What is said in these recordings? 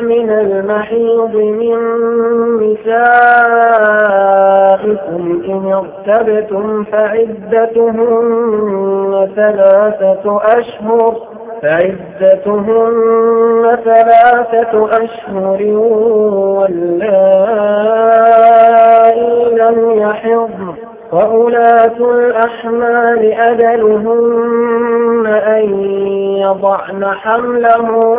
من المحيض من نسائكم إن ارتبتم فعدتهن ثلاثة أشهر فعدتهن ثلاثة أشهر واللائي لم يحضن. وأولاة الأحمال أدلهن أن يضعن حملهن.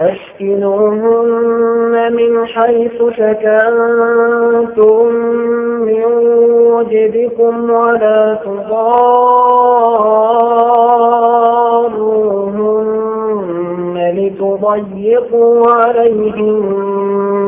أشكنوهن من حيث سكنتم من وجدكم ولا تضاروهن لتضيقوا عليهم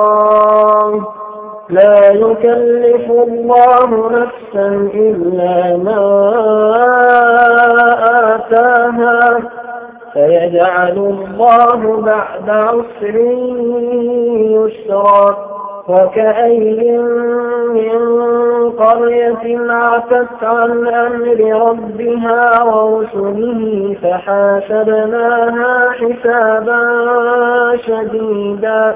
لا يكلف الله نفسا إلا ما آتاها. فيجعل الله بعد عسر يسرا. وكأي من قرية عتت عن أمر ربها ورسله فحاسبناها حسابا شديدا.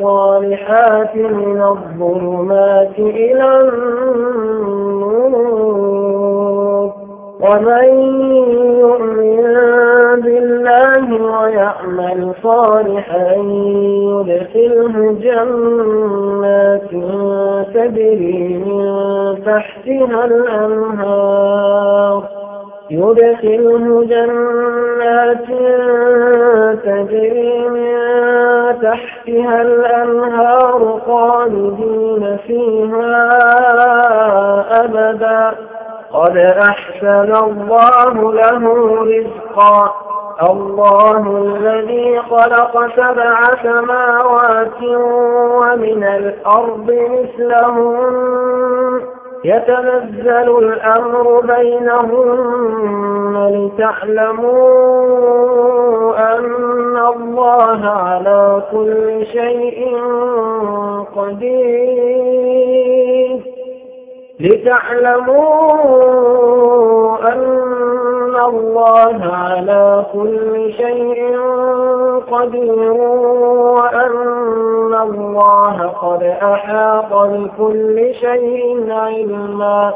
الصالحات من الظلمات إلى النور. ومن يؤمن بالله ويعمل صالحا يدخله جنات تجري من تحتها الأنهار. يدخله جنات تجري من تحتها الأنهار خالدين فيها أبدا. قد أحسن الله له رزقا. الله الذي خلق سبع سماوات ومن الأرض مثلهم يتنزل الأمر بينهم لتعلموا أن الله على كل شيء قدير. لتعلموا أن الله على كل شيء قدير وأن الله قد أحاط بكل شيء علما.